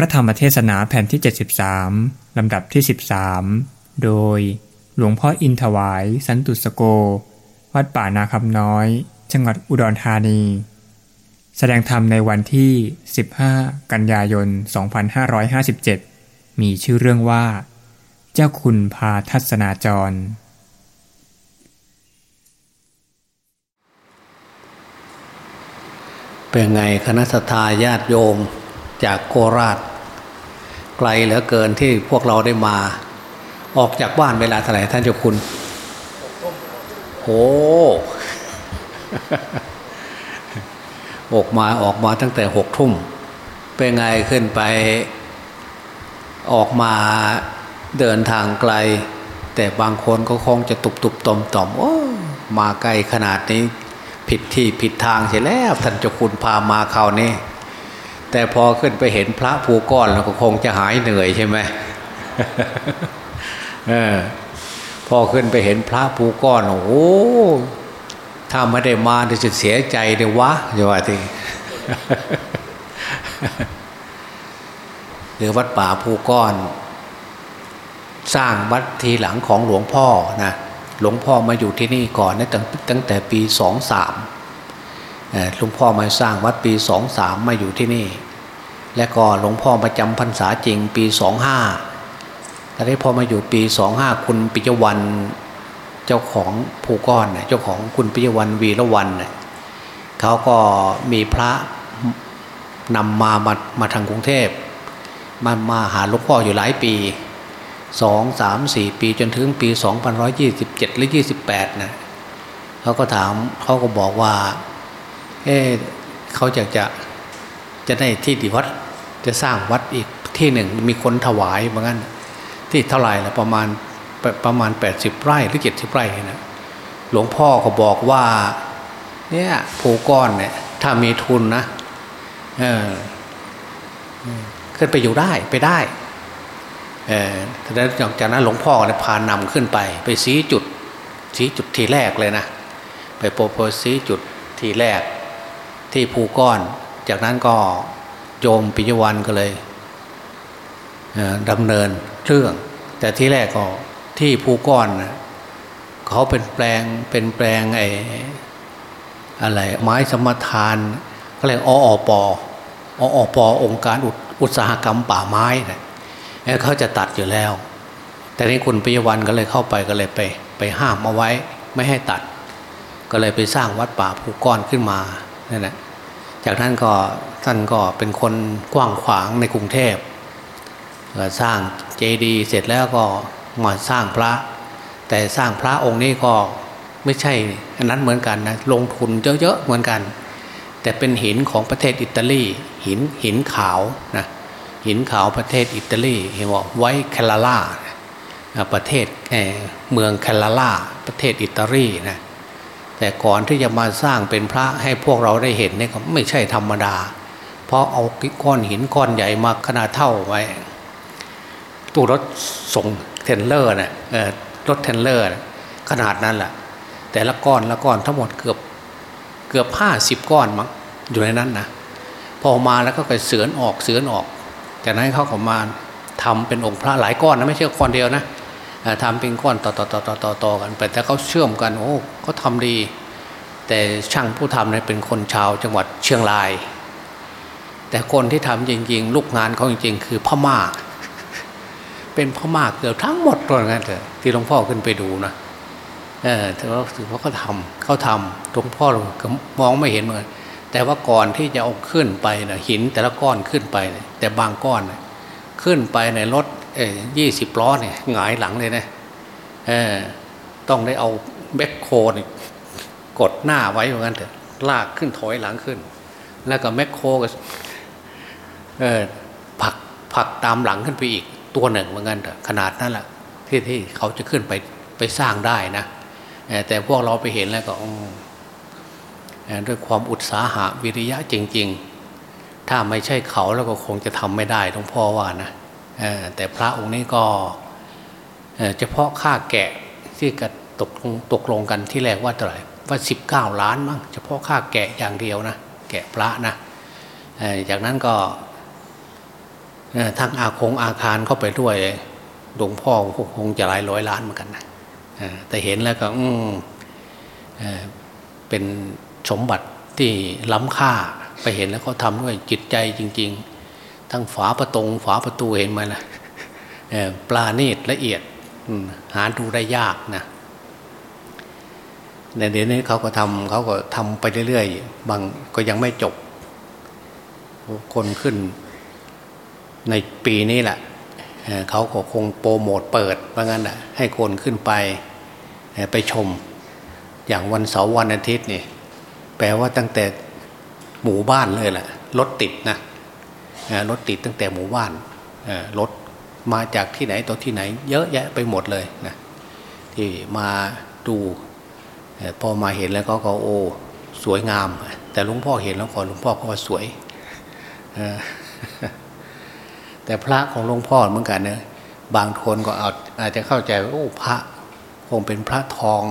ระธรรมเทศนาแผ่นที่ 73 ลำดับที่ 13 โดยหลวงพ่ออินถวาย สันตุสโก วัดป่านาคำน้อย จังหวัดอุดรธานี แสดงธรรมในวันที่ 15 กันยายน 2557 มีชื่อเรื่องว่า เจ้าคุณพาทัศนาจร เป็นไงคณะทาญาติโยม จากโคราช ไกลเหลือเกินที่พวกเราได้มา ออกจากบ้านเวลาเท่าไหร่ท่านเจ้าคุณโอ้ออกมาออกมาตั้งแต่หกทุ่มเป็นไงขึ้นไปออกมาเดินทางไกล แต่บางคนก็คงจะตุบตุบตอมตอมโอ้มาไกลขนาดนี้ ผิดที่ผิดทางเสียแล้วท่านเจ้าคุณพามาคราวนี้ แต่พอขึ้นไปเห็นพระภูก้อนแล้วก็คงจะหายเหนื่อยใช่ไหมออพอขึ้นไปเห็นพระภูก้อนโอ้โหถ้าไม่ได้มาจะเสียใจเลยวะอย่าว่าทีหรือวัดป่าภูก้อน สร้างวัดทีหลังของหลวงพ่อนะหลวงพ่อมาอยู่ที่นี่ก่อนนะตั้งตั้งแต่ปีสองสาม หลวงพ่อมาสร้างวัดปีสองสามมาอยู่ที่นี่ และก็หลวงพ่อมาจำพรรษาจริงปีสองห้าแต่ได้พอมาอยู่ปีสองห้าคุณปิยวันเจ้าของภูก้อนเจ้าของคุณปิยวันวีระวันเขาก็มีพระนำมามามาทางกรุงเทพมามาหาหลวงพ่ออยู่หลายปีสองสามสี่ปีจนถึงปีสองพันร้อยยี่สิบเจ็ดหรือยี่สิบแปดนะเขาก็ถามเขาก็บอกว่า เออเขาอยากจะจะได้ที่ดิวัดจะสร้างวัดอีกที่หนึ่งมีคนถวายเหมือนกันที่เท่าไหร่ละประมาณประมาณแปดสิบไร่หรือเจ็ดสิบไร่นะหลวงพ่อก็บอกว่าเนี่ยภูก้อนเนี่ยถ้ามีทุนนะเออขึ้นไปอยู่ได้ไปได้เออแล้วจากนั้นหลวงพ่อเนี่ยพานำขึ้นไป ไปชี้จุดชี้จุดทีแรกเลยนะ ไปโปรโพสีจุดทีแรก ที่ภูก้อน จากนั้นก็โยมปิยวันก็เลยดำเนินเรื่อง แต่ที่แรกก็ที่ภูก้อนเขาเป็นแปลงเป็นแปลงไอ้อะไรไม้สมทานก็เลยออปออปองค์การอุตสาหกรรมป่าไม้นะเขาจะตัดอยู่แล้ว แต่นี้คุณปิยวันก็เลยเข้าไปก็เลยไป ไปห้ามเอาไว้ไม่ให้ตัด ก็เลยไปสร้างวัดป่าภูก้อนขึ้นมา นั่นแหละจากนั้นก็ท่านก็เป็นคนกว้างขวางในกรุงเทพสร้างเจดีย์เสร็จแล้วก็มาสร้างพระ แต่สร้างพระองค์นี้ก็ไม่ใช่อันนั้นเหมือนกันนะลงทุนเยอะๆเหมือนกัน แต่เป็นหินของประเทศอิตาลี หินหินขาวนะหินขาวประเทศอิตาลีเห็นว่าไว้แคลาล่าประเทศเมืองแคลาล่าประเทศอิตาลีนะ แต่ก่อนที่จะมาสร้างเป็นพระให้พวกเราได้เห็นเนี่ยก็ไม่ใช่ธรรมดา เพราะเอาก้อนหินก้อนใหญ่มาขนาดเท่าไว้ตู้รถส่งเทรลเลอร์เนี่ยรถเทรลเลอร์ขนาดนั้นแหละแต่ละก้อนละก้อนทั้งหมดเกือบเกือบห้าสิบก้อนมั้งอยู่ในนั้นนะพอมาแล้วก็ไปเฉือนออกเฉือนออก จากนั้นเขาก็มาทำเป็นองค์พระหลายก้อนนะไม่ใช่ก้อนเดียวนะ ทำเป็นก้อนต่อต่อต่อต่อต่อต่อกันไปแต่เขาเชื่อมกันโอ้เขาทำดี แต่ช่างผู้ทำเนี่ยเป็นคนชาวจังหวัดเชียงราย แต่คนที่ทำจริงๆ ลูกงานเขาจริงๆ คือพม่า เป็นพม่าเกือบทั้งหมดตัวนั้นเถอะที่หลวงพ่อขึ้นไปดูนะเออถือว่าถือว่าเขาทำเขาทำหลวงพ่อมองไม่เห็นเหมือนแต่ว่าก่อนที่จะเอาขึ้นไปนะหินแต่ละก้อนขึ้นไป แต่บางก้อน ขึ้นไปในรถ ยี่สิบล้อเนี่ยหงายหลังเลยนะต้องได้เอาแบ็คโคนี่กดหน้าไว้เหมือนกันเถอะลากขึ้นถอยหลังขึ้น แล้วก็แมคโคก็ผักผักตามหลังขึ้นไปอีกตัวหนึ่งเหมือนกันเถอะขนาดนั้นแหละที่ที่เขาจะขึ้นไปไปสร้างได้นะแต่พวกเราไปเห็นแล้วก็ด้วยความอุตสาหะวิริยะจริง ๆ ถ้าไม่ใช่เขาแล้วก็คงจะทำไม่ได้หลวงพ่อว่านะ แต่พระองค์นี้ก็เฉพาะค่าแกะที่กตกตกลงกันที่แรกว่าเท่าไหร่ว่าสิบเก้าล้านมั้งเฉพาะค่าแกะอย่างเดียวนะแกะพระนะจากนั้นก็ทั้งอาคงอาคารเข้าไปด้วยหลวงพ่อคงจะหลายร้อยล้านเหมือนกันนะแต่เห็นแล้วก็เป็นสมบัติที่ล้ำค่าไปเห็นแล้วเขาทำด้วยจิตใจจริง ๆ ทั้งฝาประตงฝาประตูเห็นไหมล่ะปลาเนตรละเอียดหาดูได้ยากนะในเดี๋ยวนี้เขาก็ทำเขาก็ทำไปเรื่อยๆบางก็ยังไม่จบ คนขึ้นในปีนี้แหละเขาก็คงโปรโมทเปิดว่างั้นอะให้คนขึ้นไปไปชม อย่างวันเสาร์วันอาทิตย์นี่แปลว่าตั้งแต่หมู่บ้านเลยแหละรถติดนะ รถติดตั้งแต่หมู่บ้านรถมาจากที่ไหนตัวที่ไหน เยอะแยะไปหมดเลยนะที่มาดูพอมาเห็นแล้วก็ก็โอ้สวยงาม แต่หลวงพ่อเห็นแล้วก่อนหลวงพ่อก็ว่าสวยแต่พระของหลวงพ่อเหมือนกันเนะบางคนก็อาจอาจจะเข้าใจว่าโอ้พระคงเป็นพระทอง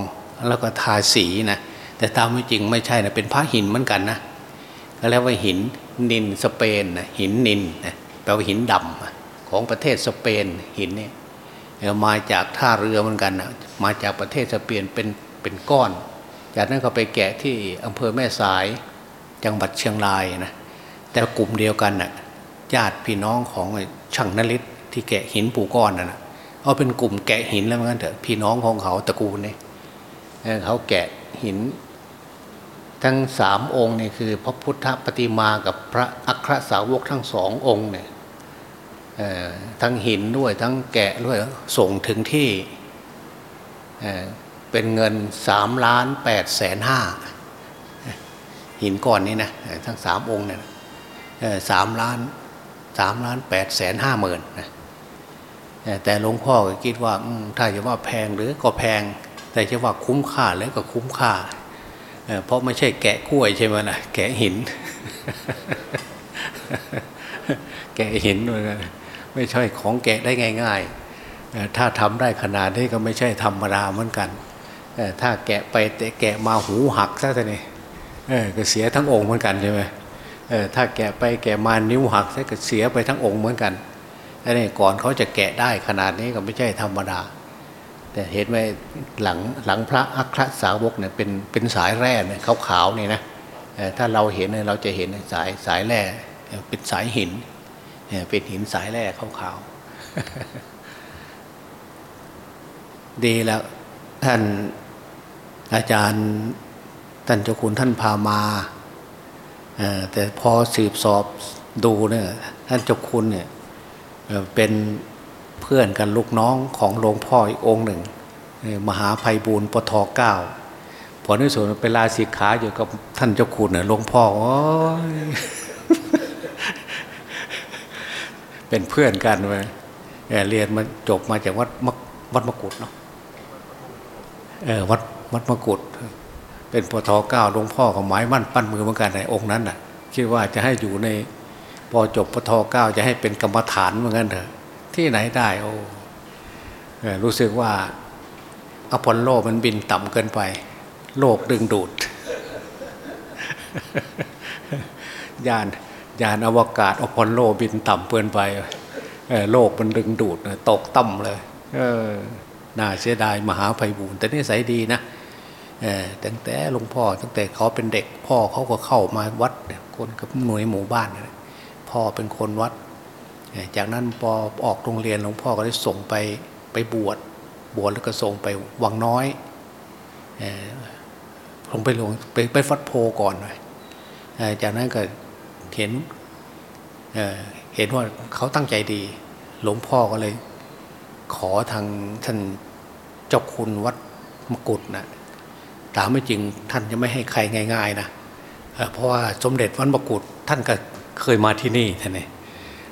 แล้วก็ทาสีนะแต่ตามไม่จริงไม่ใช่นะเป็นพระหินเหมือนกันนะ ก็เรียกว่าหินนินสเปนนะหินนินนะแปลว่าหินดำของประเทศสเปนหินนี่มาจากท่าเรือเหมือนกันนะมาจากประเทศสเปนเป็นเป็นก้อน จากนั้นก็ไปแกะที่อำเภอแม่สายจังหวัดเชียงรายนะแต่กลุ่มเดียวกันนะ่ะญาติพี่น้องของช่างนลิศที่แกะหินปูก้อนนะ่ะเอาเป็นกลุ่มแกะหินแล้วเหมือนกันเถอะพี่น้องของเขาตระกูลนี่เขาแกะหิน ทั้งสามองค์นี่คือ พระพุทธปฏิมากับพระอัครสาวกทั้งสององค์เนี่ยทั้งหินด้วยทั้งแกะด้วยส่งถึงที่เป็นเงินสามล้านแปดแสนห้าหินก้อนนี้นะทั้งสามองค์เนี่ยสามล้านสามล้านแปดแสนห้าหมื่นนะแต่หลวงพ่อก็คิดว่าถ้าจะว่าแพงหรือก็แพง แต่จะว่าคุ้มค่าแล้วก็คุ้มค่า เพราะไม่ใช่แกะกล้วยใช่ไหมนะแกะหิน แกะหินไม่ใช่ของแกะได้ง่ายๆถ้าทำได้ขนาดนี้ก็ไม่ใช่ธรรมดาเหมือนกันถ้าแกะไปแต่แกะมาหูหักซะทีนี้ก็เสียทั้งองค์เหมือนกันใช่ไหมถ้าแกะไปแกะมานิ้วหักซะก็เสียไปทั้งองค์เหมือนกันอันนี้ก่อนเขาจะแกะได้ขนาดนี้ก็ไม่ใช่ธรรมดา แต่เห็นไหมหลังหลังพระอัครสาวกเนี่ยเป็นเป็นสายแร่เนี่ยขาวๆนี่นะถ้าเราเห็นเราจะเห็นสายสายแร่เป็นสายหินเป็นหินสายแร่ขาวๆดีแล้วท่านอาจารย์ท่านเจ้าคุณท่านพามาแต่พอสืบสอบดูเนี่ยท่านเจ้าคุณเนี่ยเป็น เพื่อนกันลูกน้องของหลวงพ่ออีกองหนึ่ง มหาภัยบูรณ์ปทเก้าผลที่สุดเป็นลาสิกขาอยู่กับท่านเจ้าคุณเนี่ยหลวงพ่อเป็นเพื่อนกันไปเรียนมาจบมาจากวัดวัดมกุฎเนาะเออวัดวัดมกุฎเป็นปทเก้าหลวงพ่อกับไม้มั่นปั้นมือเหมือนกันในองค์นั้นน่ะ คิดว่าจะให้อยู่ในพอจบปทเก้าจะให้เป็นกรรมฐานเหมือนกันเถอะ ที่ไหนได้โอ้รู้สึกว่าอพอลโลมันบินต่ำเกินไป โลกดึงดูดยานยานอวกาศอพอลโลบินต่ำเกินไปโลกมันดึงดูดตกต่ำเลยเออน่าเสียดายมหาภัยบุญแต่นี่ใสดีนะตั้งแต่หลวงพ่อตั้งแต่เขาเป็นเด็กพ่อเขาก็เข้ามาวัดคนกับหน่วยหมู่บ้านพ่อเป็นคนวัด จากนั้นพอออกโรงเรียนหลวงพ่อก็ได้ส่งไปไปบวชบวชแล้วก็ส่งไปวังน้อยลงไปหลวงไปไปฟัดโพก่อนหน่อยจากนั้นก็เห็นเห็นว่าเขาตั้งใจดี หลวงพ่อก็เลย ขอทางท่านเจ้าคุณวัดมกุฎนะถามไม่จริงท่านจะไม่ให้ใครง่าย ๆ นะเพราะว่าสมเด็จวัดมกุฎท่านก็เคยมาที่นี่ท่านนี่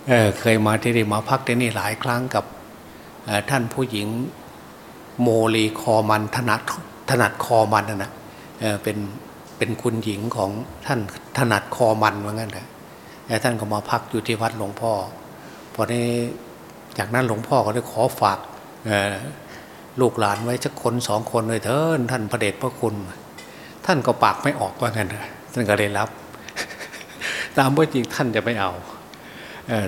เเคยมาที่นี่มาพักที่นี่หลายครั้งกับท่านผู้หญิงโมลีคอมันถนัดถนัดคอมันนะเเป็นเป็นคุณหญิงของท่านถนัดคอมันว่างั้นเลยท่านก็มาพักอยู่ที่วัดหลวงพ่อพอนี้จากนั้นหลวงพ่อก็ได้ขอฝากลูกหลานไว้สักคนสองคนเลยเถินท่านพระเดชพระคุณ ท่านก็ปากไม่ออกว่างั้นท่านก็เลยรับ ตามว่าจริงท่านจะไม่เอา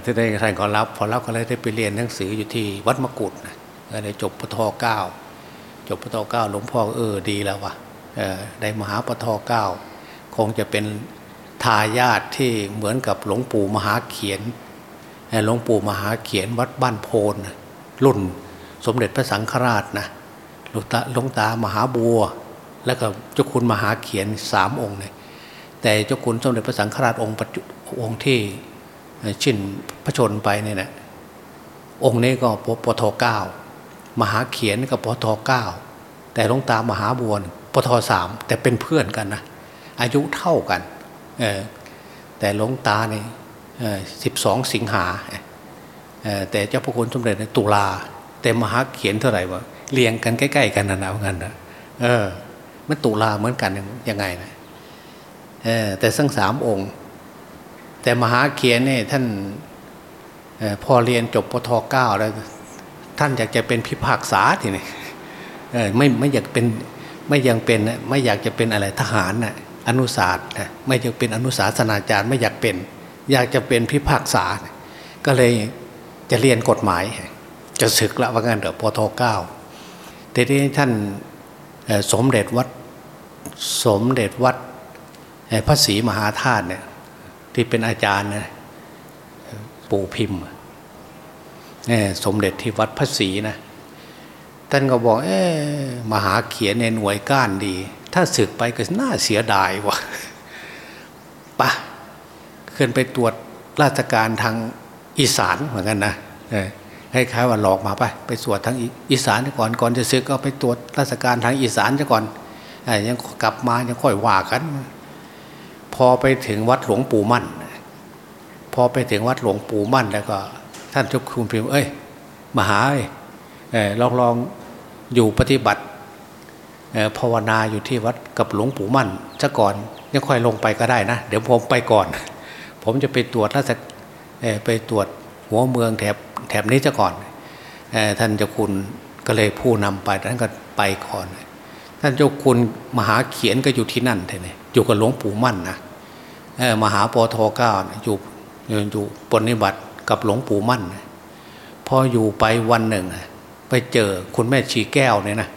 ที่ได้ท่านก็รับพอรับก็เลยได้ไปเรียนหนังสืออยู่ที่วัดมกุฏนะได้จบปทเก้าจบปทเก้าหลวงพ่อเออดีแล้ววะได้มหาปทเก้าคงจะเป็นทายาทที่เหมือนกับหลวงปู่มหาเขียนหลวงปู่มหาเขียนวัดบ้านโพนรุ่นสมเด็จพระสังฆราชนะหลวงตาหลวงตามหาบัว แล้วก็เจ้าคุณมหาเขียนสามองค์เนี่ยแต่เจ้าคุณสมเด็จพระสังฆราชองค์ปัจจุองค์ที่ ชินพระชนไปเนี่ยนะองค์นี้ก็ปทเก้ามหาเขียนกับปทเก้าแต่หลวงตามหาบัวปทสามแต่เป็นเพื่อนกันนะอายุเท่ากันแต่หลวงตาเนี่ยสิบสองสิงหาแต่เจ้าพระคุณสมเด็จในตุลาแต่มหาเขียนเท่าไหร่วะเรียงกันใกล้ ๆ กันนะนะเหมือนกันนะเออมันตุลาเหมือนกันยังไงนะเออแต่ทั้งสามองค์ แต่มหาเขียนเนี่ยท่านพอเรียนจบปทเก้าแล้ว ท่านอยากจะเป็นพิพากษาทีนี่ไม่ไม่อยากเป็นไม่ยังเป็นไม่อยากจะเป็นอะไรทหารนะ่ะอนุศาสตร์นะไม่อยากเป็นอนุศาสนาจารย์ไม่อยากเป็น อยากจะเป็นพิพากษา ก็เลยจะเรียนกฎหมาย จะศึกละว่างั้นเถอะปทเก้าทีนี้ท่านสมเด็จวัดสมเด็จวัดพระศรีมหาธาตุเนี่ย ที่เป็นอาจารย์นะปู่พิมพ์สมเด็จที่วัดพระศรีนะท่านก็บอกเออมหาเขียนในหน่วยก้านดี ถ้าศึกไปก็น่าเสียดายวะปะขึ้นไปตรวจราชการทางอีสานเหมือนกันนะให้คล้ายว่าหลอกมาไปไปตรวจทางอีสานก่อนก่อนจะซึกก็ไปตรวจราชการทางอีสานซะก่อนยังกลับมายังค่อยว่ากัน พอไปถึงวัดหลวงปู่มั่น พอไปถึงวัดหลวงปู่มั่นแล้วก็ ท่านเจ้าคุณพิมพ์เอ้ยมหาเอ้ยลองลองอยู่ปฏิบัติภาวนาอยู่ที่วัดกับหลวงปู่มั่นซะก่อนยังค่อยลงไปก็ได้นะ เดี๋ยวผมไปก่อน ผมจะไปตรวจราชไปตรวจหัวเมืองแถบแถบนี้ซะก่อนท่านเจ้าคุณก็เลยผู้นำไปท่านก็ไปก่อน ท่านเจ้าคุณมหาเขียนก็อยู่ที่นั่นเท่านอยู่กับหลวงปู่มั่นนะ มหาปทเก้าอยู่อยู่ปฏิบัติกับหลวงปู่มั่น พออยู่ไปวันหนึ่ง ไปเจอคุณแม่ชีแก้วเนี่ยนะ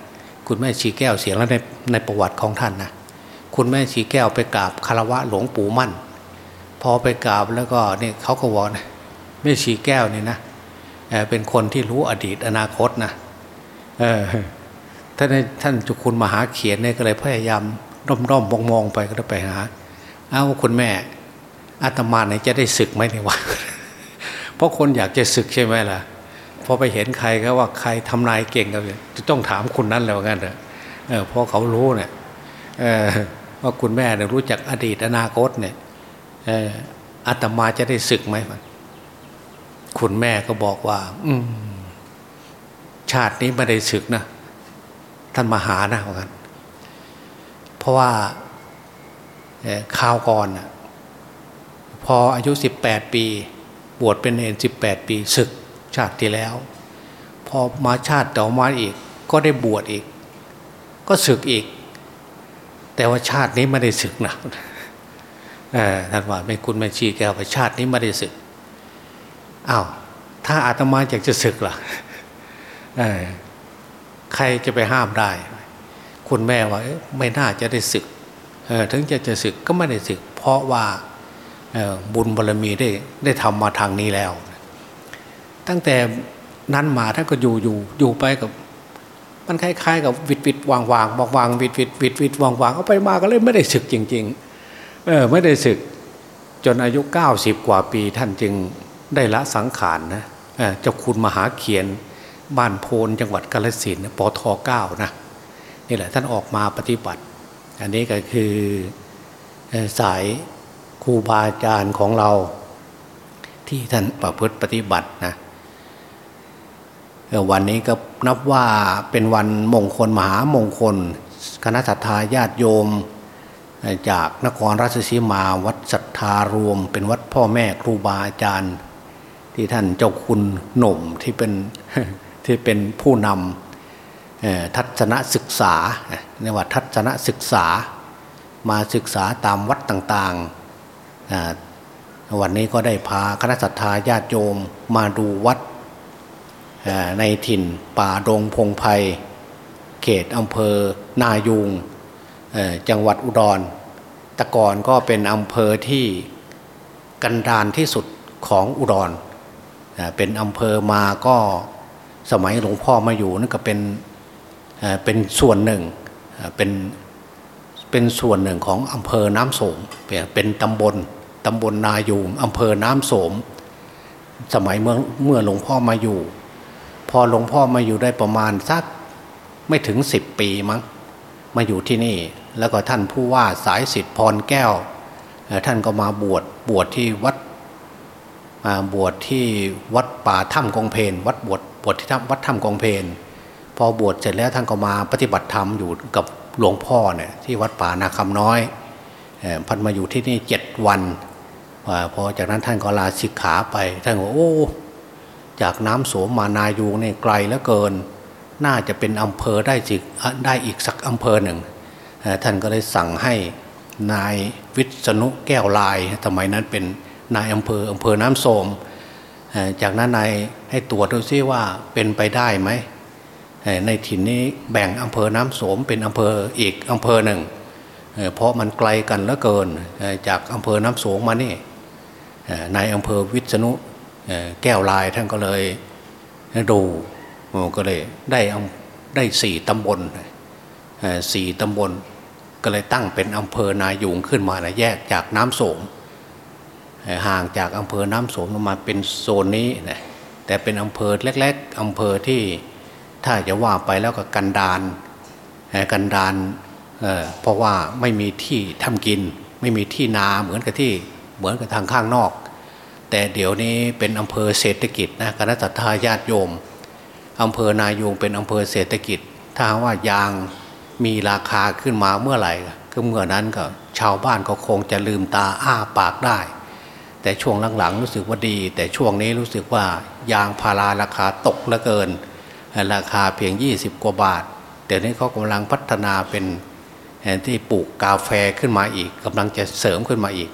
คุณแม่ชีแก้วเสียงแล้วในในประวัติของท่านนะคุณแม่ชีแก้วไปกราบคารวะหลวงปู่มั่น พอไปกราบแล้วก็นี่เขาก็บอนแม่ชีแก้วเนี่ยนะเป็นคนที่รู้อดีตอนาคตนะท่านท่านจุคุณมหาเขียนเนี่ยก็เลยพยายามร่มร่มมองมองไปก็ไปหา เอาคุณแม่อาตมาไหนจะได้ศึกไหมเนี่ยวะเพราะคนอยากจะศึกใช่ไหมล่ะพอไปเห็นใครก็ว่าใครทำนายเก่งก็จะต้องถามคุณนั้นแล้วกันเถอะเพราะเขารู้เนี่ยว่าคุณแม่เนี่ยรู้จักอดีตอนาคตเนี่ยอาตมาจะได้ศึกไหมคุณแม่ก็บอกว่า อืชาตินี้ไม่ได้ศึกนะท่านมาหานะเหมือนกันเพราะว่า ข่าวก่อนพออายุสิบแปดปี บวชเป็นเอนสิบแปดปีศึกชาติที่แล้ว พอมาชาติต่อมาอีก ก็ได้บวชอีก ก็ศึกอีก แต่ว่าชาตินี้ไม่ได้ศึกนะท่านว่าไม่คุณไม่ชี้แก้วว่าชาตินี้ไม่ได้ศึกอ้าวถ้าอาตมาอยากจะศึกล่ะใครจะไปห้ามได้ คุณแม่ว่าไม่น่าจะได้ศึก ถึงจะจะศึกก็ไม่ได้ศึก เพราะว่าบุญบารรมีได้ได้ทำมาทางนี้แล้ว ตั้งแต่นั้นมาท่านก็อยู่อยู่อยู่ไปกับ มันคล้ายๆ กับวิดวิดวางวางวางวางวิดวิดวิดวิดวางวางเอาไปมาก็เลยไม่ได้ศึกจริง ๆ เออไม่ได้ศึกจนอายุเก้าสิบกว่าปีท่านจึงได้ละสังขารนะเจ้าคุณมหาเขียนบ้านโพนจังหวัดกาลสินปทเก้านะนี่แหละท่านออกมาปฏิบัติ อันนี้ก็คือสายครูบาอาจารย์ของเรา ที่ท่านประพฤติปฏิบัตินะวันนี้ก็นับว่าเป็นวันมงคลมหามงคล คณะสัตยาญาติโยม จากนครราชสีมาวัดศรัทธารวม เป็นวัดพ่อแม่ครูบาอาจารย์ ที่ท่านเจ้าคุณหนุ่มที่เป็นที่เป็นผู้นำ ทัศนศึกษาในวัดทัศนศึกษา มาศึกษาตามวัดต่างวันนี้ก็ได้พาคณะสัตยาญาติโยมมาดูวัดในถิ่นป่าดงพงไพเขตอำเภอนายูงจังหวัดอุดรตะกอนก็เป็นอำเภอที่กันดานที่สุดของอุดรเป็นอำเภอมาก็สมัยหลวงพ่อมาอยู่นั่นก็เป็น เป็นส่วนหนึ่งเป็นเป็นส่วนหนึ่งของอำเภอน้ำโสมเป็นตำบลตำบลนายูงอำเภอน้ำโสม สมัยเมื่อเมื่อหลวงพ่อมาอยู่ พอหลวงพ่อมาอยู่ได้ประมาณสักไม่ถึงสิบปีมั้งมาอยู่ที่นี่ แล้วก็ท่านผู้ว่าสายสิทธิพรแก้ว ท่านก็มาบวชบวชที่วัดมาบวชที่วัดป่าถ้ำกองเพนวัดบวชบวชที่วัดถ้ำกองเพน พอบวชเสร็จแล้วท่านก็มาปฏิบัติธรรมอยู่กับหลวงพ่อเนี่ยที่วัดป่านาคำน้อยพันมาอยู่ที่นี่เจ็ดวันพอจากนั้นท่านก็ลาสิกขาไป ท่านบอกโอ้จากน้ำโสมมานายูงเนี่ยไกลเหลือเกิน น่าจะเป็นอำเภอได้จิกได้อีกสักอำเภอหนึ่ง ท่านก็เลยสั่งให้นายวิษณุแก้วลายสมัยนั้นเป็นนายอำเภออำเภอน้ำโสม จากนั้นนายให้ตรวจดูซิว่าเป็นไปได้ไหม ในถิ่นนี้แบ่งอำเภอน้ำโสมเป็นอำเภออีกอำเภอหนึ่ง เพราะมันไกลกันเหลือเกินจากอำเภอน้ำโสมมานี่ในอำเภอวิษณุแก้วลายท่านก็เลยดูก็เลยได้ได้สี่ตำบลสี่ตำบลก็เลยตั้งเป็นอำเภอนายูงขึ้นมานะแยกจากน้ำโสมห่างจากอำเภอน้ำโสมมาเป็นโซนนี้นะแต่เป็นอำเภอเล็ก ๆอำเภอที่ ถ้าจะว่าไปแล้วก็กันดานกันดานเเพราะว่าไม่มีที่ทำกิน ไม่มีที่นาเหมือนกับที่เหมือนกับทางข้างนอก แต่เดี๋ยวนี้เป็นอำเภอเศรษฐกิจนะคณะสัตยาญาติโยมอำเภอนายูงเป็นอำเภอเศรษฐกิจ ถ้าว่ายางมีราคาขึ้นมาเมื่อไหร่ก็เมื่อนั้นก็ชาวบ้านก็คงจะลืมตาอ้าปากได้ แต่ช่วงหลังๆรู้สึกว่าดี แต่ช่วงนี้รู้สึกว่ายางพาราราคาตกเหลือเกิน ราคาเพียง 20 กว่าบาทแต่นี้เขากำลังพัฒนาเป็นที่ปลูกกาแฟขึ้นมาอีกกำลังจะเสริมขึ้นมาอีก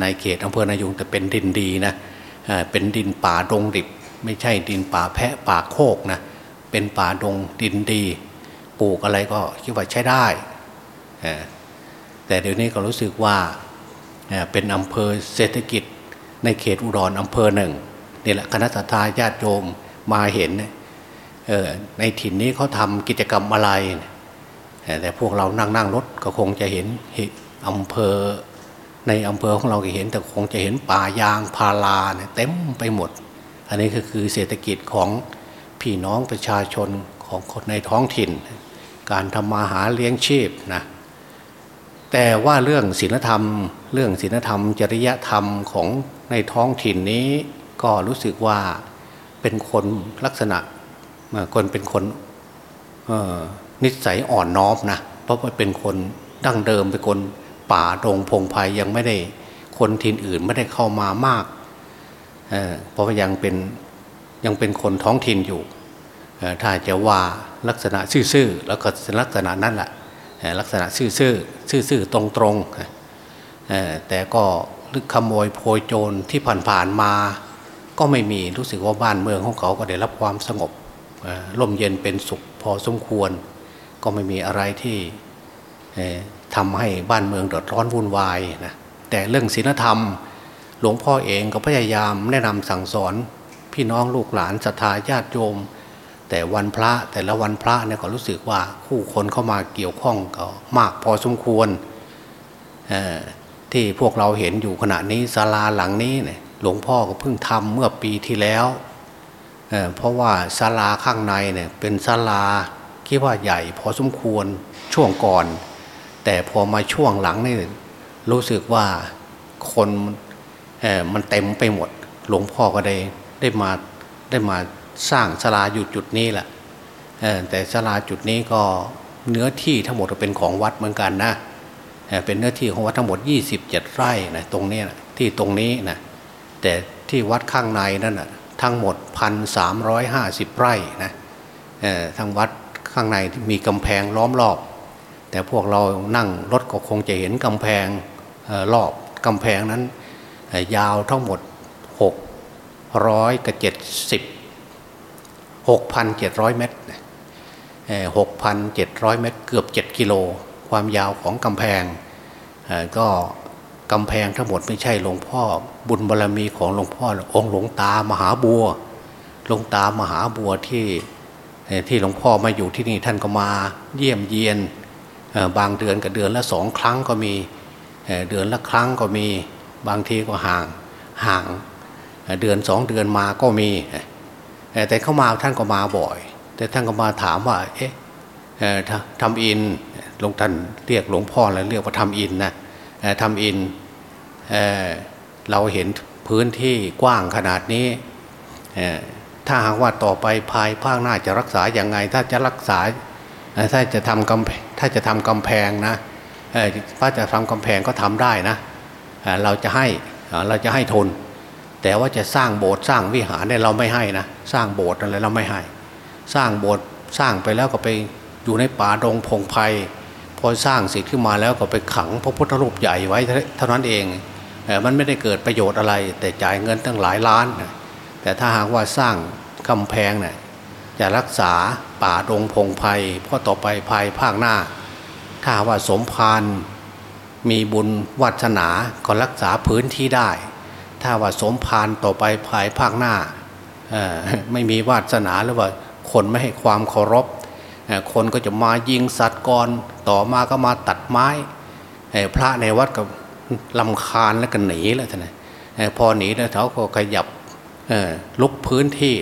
ในเขตอำเภอนายุงแต่เป็นดินดีนะเป็นดินป่าดงดิบ ไม่ใช่ดินป่าแพะป่าโคกนะเป็นป่าดงดินดี ปลูกอะไรก็คิดว่าใช้ได้ แต่เดี๋ยวนี้ก็รู้สึกว่าเป็นอำเภอเศรษฐกิจในเขตอุดรอำเภอหนึ่งนี่แหละคณะทาญาติโยมมาเห็น ในถิ่นนี้เขาทำกิจกรรมอะไร แต่พวกเรานั่งนั่งรถก็คงจะเห็นอำเภอในอำเภอของเราก็เห็นแต่คงจะเห็นป่ายางพาราเนี่ยเต็มไปหมด อันนี้ก็คือเศรษฐกิจของพี่น้องประชาชนของคนในท้องถิ่น การทำมาหาเลี้ยงชีพนะแต่ว่าเรื่องศีลธรรม เรื่องศีลธรรม จริยธรรมของในท้องถิ่นนี้ ก็รู้สึกว่าเป็นคนลักษณะ คนเป็นคนนิสัยอ่อนน้อมนะเพราะว่าเป็นคนดั้งเดิมเป็นคนป่าดงพงไพยังไม่ได้คนทินอื่นไม่ได้เข้ามามากเเพราะว่ายังเป็นยังเป็นคนท้องถิ่นอยู่ถ้าจะว่าลักษณะซื่อๆแล้วก็ลักษณะนั้นแหละลักษณะซื่อๆซื่อๆตรงๆแต่ก็ลึกขโมยโพยโจรที่ผ่านๆมา ก็ไม่มีรู้สึกว่าบ้านเมืองของเขาก็ได้รับความสงบ ร่มเย็นเป็นสุขพอสมควร ก็ไม่มีอะไรที่ทำให้บ้านเมืองเดือดร้อนวุ่นวายนะแต่เรื่องศีลธรรม หลวงพ่อเองก็พยายามแนะนำสั่งสอนพี่น้องลูกหลานศรัทธาญาติโยม แต่วันพระแต่ละวันพระเนี่ยก็รู้สึกว่าคู่คนเข้ามาเกี่ยวข้องก็มากพอสมควรที่พวกเราเห็นอยู่ขณะนี้ศาลาหลังนี้เนี่ยหลวงพ่อก็เพิ่งทำเมื่อปีที่แล้ว เเพราะว่าศาลาข้างในเนี่ยเป็นศาลาคิดว่าใหญ่พอสมควรช่วงก่อน แต่พอมาช่วงหลังนี่รู้สึกว่าคนมันเต็มไปหมด หลวงพ่อก็ได้ได้มาได้มาสร้างศาลาอยู่จุดนี้แหละแต่ศาลาจุดนี้ก็เนื้อที่ทั้งหมดเป็นของวัดเหมือนกันนะเป็นเนื้อที่ของวัดทั้งหมด 27 ไร่นะตรงนี้นะที่ตรงนี้นะแต่ที่วัดข้างในนั่นนะ ทั้งหมด 1,350 ไร่นะทั้งวัดข้างในมีกำแพงล้อมรอบ แต่พวกเรานั่งรถก็คงจะเห็นกำแพงรอบกำแพงนั้นยาวทั้งหมดหกร้อยกับเจ็ดสิบหกพันเจ็ดร้อยเมตรหกพันเจ็ดร้อยเมตร เกือบเจ็ดกิโล ความยาวของกำแพงก็ กำแพงทั้งหมดไม่ใช่หลวงพ่อ บุญบารรมีของหลวงพ่อ องค์หลวงตามหาบัวหลวงตามหาบัวที่ที่หลวงพ่อมาอยู่ที่นี่ท่านก็มาเยี่ยมเยียนบางเดือนกับเดือนละสองครั้งก็มีเดือนละครั้งก็มีบางทีก็ห่างห่างเดือนสองเดือนมาก็มี แต่เข้ามาท่านก็มาบ่อย แต่ท่านก็มาถามว่าเอ๊ะทำอินหลวงท่านเรียกหลวงพ่อแล้วเรียกว่าทำอินนะ ทำอินเเราเห็นพื้นที่กว้างขนาดนี้ ถ้าหากว่าต่อไปภายภาคหน้าจะรักษาอย่างไง ถ้าจะรักษาถ้าจะทำกำถ้าจะทำกำแพงนะถ้าจะทำกำแพงก็ทำได้นะเราจะให้เราจะให้ทุนแต่ว่าจะสร้างโบสถ์สร้างวิหารเนี่ยเราไม่ให้นะสร้างโบสถ์อะไรเราไม่ให้ สร้างโบสถ์สร้างไปแล้วก็ไปอยู่ในป่าดงพงไพ่พ อสร้างเสร็จขึ้นมาแล้วก็ไปขังพระพุทธรูปใหญ่ไว้เท่านั้นเองมันไม่ได้เกิดประโยชน์อะไร แต่จ่ายเงินตั้งหลายล้าน แต่ถ้าหากว่าสร้างกำแพงเนี่ยจะรักษาป่าดงพงไพ่เพราะต่อไปภายภาคหน้า ถ้าว่าสมภารมีบุญวัฒนาก็รักษาพื้นที่ได้ ถ้าว่าสมภารต่อไปภายภาคหน้าไม่มีวาสนาหรือว่าคนไม่ให้ความเคารพ คนก็จะมายิงสัตว์ก่อนต่อมาก็มาตัดไม้ พระในวัดก็ลำคาญแล้วก็หนีแล้วท่านพอหนีแล้วเขาก็ขยับลุกพื้นที่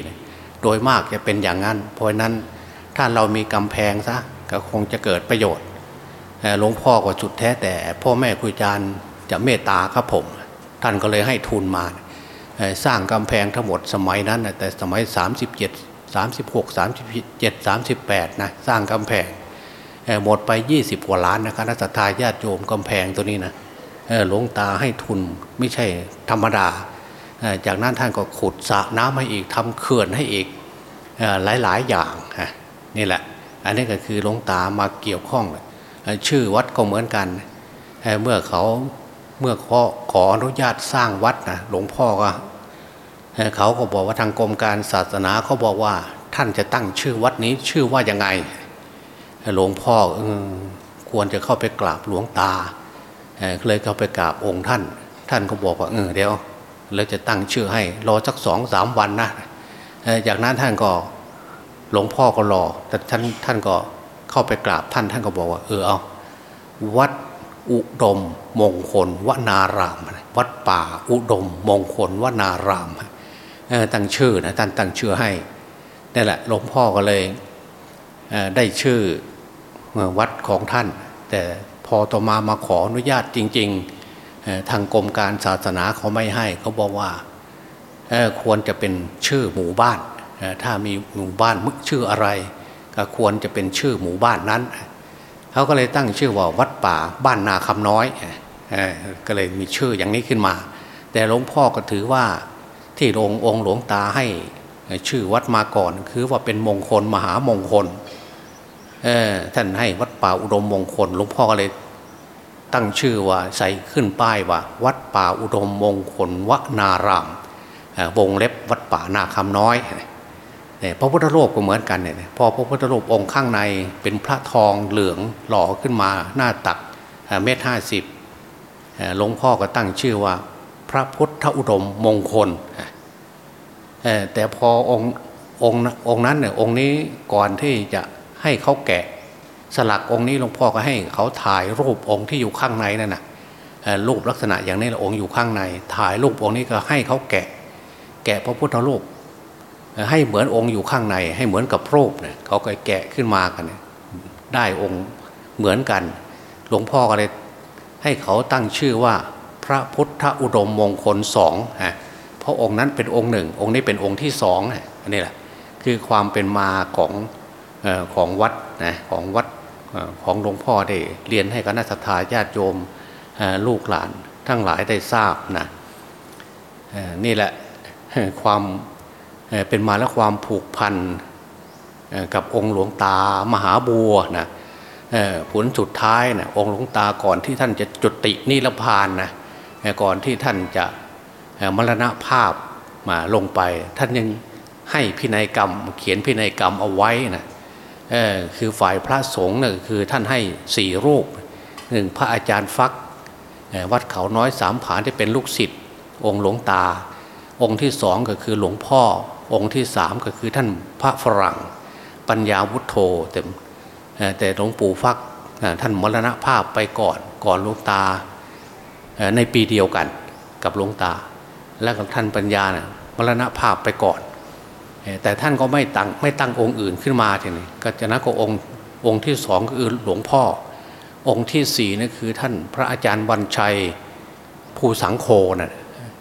โดยมากจะเป็นอย่างนั้น เพราะนั้นถ้าเรามีกำแพงซะก็คงจะเกิดประโยชน์หลวงพ่อก็จุดแท้แต่พ่อแม่ครูอาจารย์จะเมตตาครับผม ท่านก็เลยให้ทุนมา สร้างกำแพงทั้งหมดสมัยนั้นแต่สมัย 37 36 37 38นะสร้างกำแพงหมดไป 20 กว่าล้านนะครับนักทายาติโยมกำแพงตัวนี้นะหลวงตาให้ทุนไม่ใช่ธรรมดา จากนั้นท่านก็ขุดสระน้ำให้อีกทำเขื่อนให้อีกหลายๆอย่างนี่แหละ อันนี้ก็คือหลวงตามาเกี่ยวข้อง ชื่อวัดก็เหมือนกัน เมื่อเขาเมื่อขอขออนุญาตสร้างวัดนะหลวงพ่อก็ เขาก็บอกว่าทางกรมการศาสนาเขาบอกว่าท่านจะตั้งชื่อวัดนี้ชื่อว่ายังไง หลวงพ่ออควรจะเข้าไปกราบหลวงตาเลยเข้าไปกราบองค์ท่าน ท่านก็บอกว่าเออเดี๋ยวเราจะตั้งชื่อให้รอสักสองสามวันนะจากนั้นท่านก็หลวงพ่อก็รอ แต่ท่านท่านก็เข้าไปกราบท่านท่านก็บอกว่าเออเอาวัดอุดมมงคลวนาราม วัดป่าอุดมมงคลวนาราม ตั้งชื่อนะท่านตั้งชื่อให้นี่แหละหลวงพ่อก็เลยได้ชื่อวัดของท่าน แต่พอต่อมามาขออนุญาตจริง ๆ ทางกรมการศาสนาเขาไม่ให้เขาบอกว่าควรจะเป็นชื่อหมู่บ้าน ถ้ามีหมู่บ้านมึกชื่ออะไร ก็ควรจะเป็นชื่อหมู่บ้านนั้น เขาก็เลยตั้งชื่อว่าวัดป่าบ้านนาคำน้อยก็เลยมีชื่ออย่างนี้ขึ้นมา แต่หลวงพ่อก็ถือว่า ที่องค์องหลวงตาให้ชื่อวัดมาก่อน คือว่าเป็นมงคลมหามงคลท่านให้วัดป่าอุดมมงคลหลวงพ่อก็เลยตั้งชื่อว่าใส่ขึ้นป้ายว่า วัดป่าอุดมมงคลวนารามวงเล็บวัดป่านาคำน้อยพระพุทธรูปก็เหมือนกันเนี่ยพอพระพุทธรูปองค์ข้างในเป็นพระทองเหลืองหล่อขึ้นมาหน้าตักเมตรห้าสิบหลวงพ่อก็ตั้งชื่อว่า พระพุทธอุดมมงคล แต่พอองค์องค์องนั้นเนี่ยองค์นี้ก่อนที่จะให้เขาแกะ สลักองค์นี้หลวงพ่อก็ให้เขาถ่ายรูปองค์ที่อยู่ข้างในนั่นนะรูปลักษณะอย่างนี้องค์อยู่ข้างใน ถ่ายรูปองค์นี้ก็ให้เขาแกะ แกะพระพุทธรูปให้เหมือนองค์อยู่ข้างใน ให้เหมือนกับรูปเนี่ยเขาก็แกะขึ้นมากันได้องค์เหมือนกัน หลวงพ่อก็เลยให้เขาตั้งชื่อว่าพระพุทธอุดมมงคลสองฮะ เพราะองค์นั้นเป็นองค์หนึ่ง องค์นี้เป็นองค์ที่สองอันนี้แหละคือความเป็นมาของของวัดนะของวัดของหลวงพ่อได้เรียนให้คณะสัตยาญาติโยมลูกหลานทั้งหลายได้ทราบนะนี่แหละความเป็นมาและความผูกพันกับองค์หลวงตามหาบัวนะผลสุดท้ายนะองค์หลวงตาก่อนที่ท่านจะจุตินิรพานนะก่อนที่ท่านจะ มรณภาพมาลงไป ท่านยังให้พินัยกรรม เขียนพินัยกรรมเอาไว้นะคือฝ่ายพระสงฆ์นี่ยคือท่านให้สี่รูปหนึ่งพระอาจารย์ฟักวัดเขาน้อยสามผานที่เป็นลูกศิษย์องค์หลวงตา องค์ที่สองก็คือหลวงพ่อ องค์ที่สามก็คือท่านพระฝรั่ง ปัญญาวุฒโธแต่แต่หลวงปู่ฟักท่านมรณภาพไปก่อนก่อนหลวงตาในปีเดียวกันกับหลวงตา และกับท่านปัญญานะมรณภาพไปก่อน แต่ท่านก็ไม่ตั้งไม่ตั้งองค์อื่นขึ้นมาทีนี้ก็จะนักก็องค์องค์ที่สองก็คือหลวงพ่อ องค์ที่สี่นี่คือท่านพระอาจารย์วันชัยภูสังโคนะ่ะ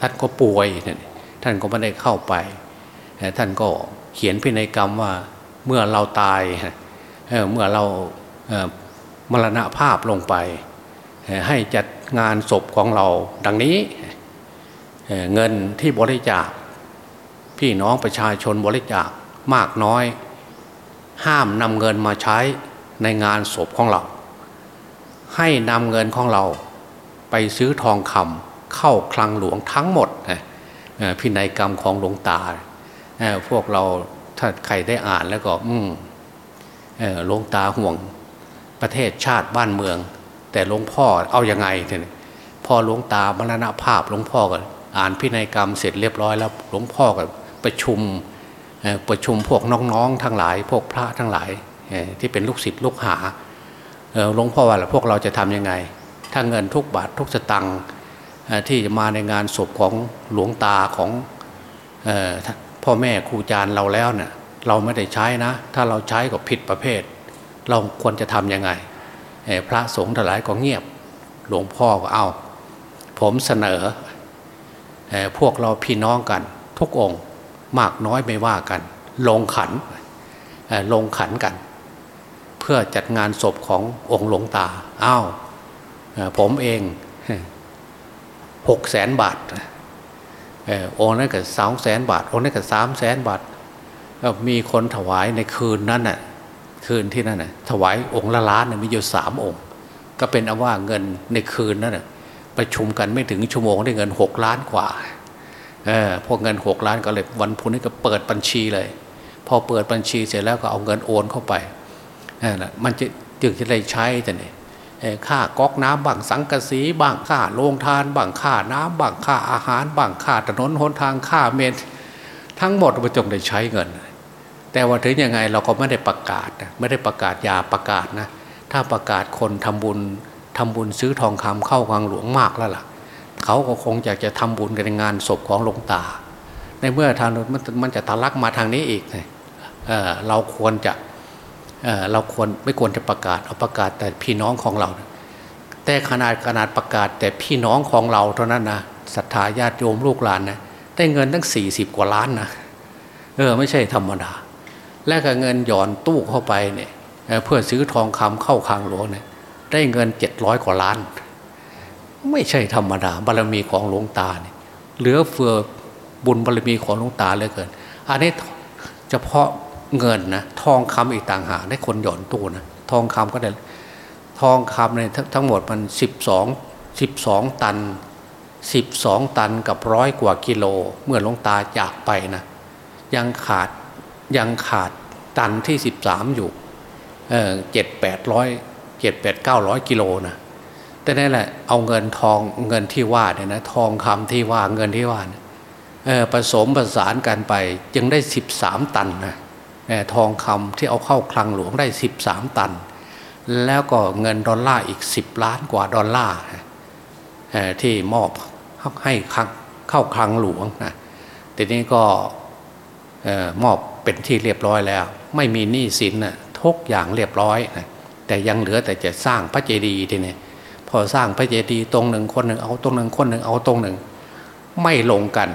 ท่านก็ป่วยท่านก็ไม่ได้เข้าไป ท่านก็เขียนพินัยกรรมว่าเมื่อเราตายเมื่อเรามรณภาพลงไป ให้จัดงานศพของเราดังนี้ เงินที่บริจาค พี่น้องประชาชนบริจาคมากน้อย ห้ามนำเงินมาใช้ในงานศพของเรา ให้นำเงินของเราไปซื้อทองคำเข้าคลังหลวงทั้งหมดพินัยกรรมของหลวงตาพวกเราถ้าใครได้อ่านแล้วก็อืมหลวงตาห่วงประเทศชาติบ้านเมือง แต่หลวงพ่อเอาอยัางไงเนี่ยพอหลวงตามรณภาพหลวงพ่อก็ อ่านพินัยกรรมเสร็จเรียบร้อยแล้วหลวงพ่อก็ประชุมประชุมพวกน้องๆทั้งหลาย พวกพระทั้งหลายที่เป็นลูกศิษย์ลูกหาหลวงพ่อว่าพวกเราจะทํำยังไง ถ้าเงินทุกบาททุกสตังค์ที่จะมาในงานศพของหลวงตาของพ่อแม่ครูอาจารย์เราแล้วเนะ่ยเราไม่ได้ใช้นะ ถ้าเราใช้ก็ผิดประเภท เราควรจะทำยังไง พระสงฆ์ทั้งหลายก็เงียบ หลวงพ่อก็เอา ผมเสนอ พวกเราพี่น้องกัน ทุกองค์มากน้อยไม่ว่ากัน ลงขันลงขันกัน เพื่อจัดงานศพขององค์หลวงตาอ้าวผมเองหกแสนบาทองค์นั้นก็สองแสนบาทองค์นั้นก็สามแสนบาทมีคนถวายในคืนนั้นน่ะคืนที่นั่นน่ะถวายองค์ละล้านมีอยู่สามองค์ ก็เป็นอว่าเงินในคืนนั้นน่ะ ประชุมกันไม่ถึงชั่วโมงได้เงินหกล้านกว่าเออพวกเงินหกล้านก็เลยวันพุธนี้ก็เปิดบัญชีเลย พอเปิดบัญชีเสร็จแล้วก็เอาเงินโอนเข้าไปนั่นแหละมันจะจึงจะได้ใช้แต่เนี่ยค่าก๊อกน้ำบังสังกะสีบังค่าโรงทานบังค่าน้ำบังค่าอาหารบังค่าถนนหนทางค่าเมนทั้งหมดประจงได้ใช้เงิน แต่ว่าถึงยังไงเราก็ไม่ได้ประกาศไม่ได้ประกาศยาประกาศนะถ้าประกาศคนทำบุญ ทำบุญซื้อทองคำเข้าวังหลวงมากแล้วล่ะ เขาก็คงอยากจะทำบุญกันในงานศพของหลวงตา ในเมื่อทางมันมันจะทะลักมาทางนี้อีกเอเราควรจะเเราควรไม่ควรจะประกาศเอาประกาศแต่พี่น้องของเรา แต่ขนาดขนาดประกาศแต่พี่น้องของเราเท่านั้นนะศรัทธาญาติโยมลูกหลานนะได้เงินตั้งสี่สิบกว่าล้านนะเออไม่ใช่ธรรมดา และก็เงินหย่อนตู้เข้าไปเนี่ยเพื่อซื้อทองคำเข้าคางหลวงเนี่ย ได้เงินเจ็ดร้อยกว่าล้าน ไม่ใช่ธรรมดาบารมีของหลวงตาเนี่ยเหลือเฟือบุญบารมีของหลวงตาเลยเกิน อันนี้เฉพาะเงินนะทองคำอีกต่างหากได้คนหย่อนตู้นะทองคำก็ได้ทองคำเนี่ยทั้งหมดมันสิบสองสิบสองตันสิบสองตันกับร้อยกว่ากิโล เมื่อหลวงตาจากไปนะยังขาดยังขาดตันที่สิบสามอยู่เออเจ็ดแปดร้อย เจ็ดแปดเก้าร้อยกิโลนะแต่นั่นแหละเอาเงินทองเงินที่ว่าเนี่ยนะทองคำที่ว่าเงินที่ว่าเออผสมผสานกันไปจึงได้สิบสามตันนะทองคำที่เอาเข้าคลังหลวงได้สิบสามตัน แล้วก็เงินดอลลาร์อีกสิบล้านกว่าดอลลาร์ที่มอบให้เข้าคลังหลวงนะทีนี้ก็มอบเป็นที่เรียบร้อยแล้ว ไม่มีหนี้สินนะทุกอย่างเรียบร้อยนะ แต่ยังเหลือแต่จะสร้างพระเจดีย์ทีนี้พอสร้างพระเจดีย์ตรงหนึ่งคนหนึ่งเอาตรงหนึ่งคนหนึ่งเอาตรงหนึ่ง ไม่ลงกัน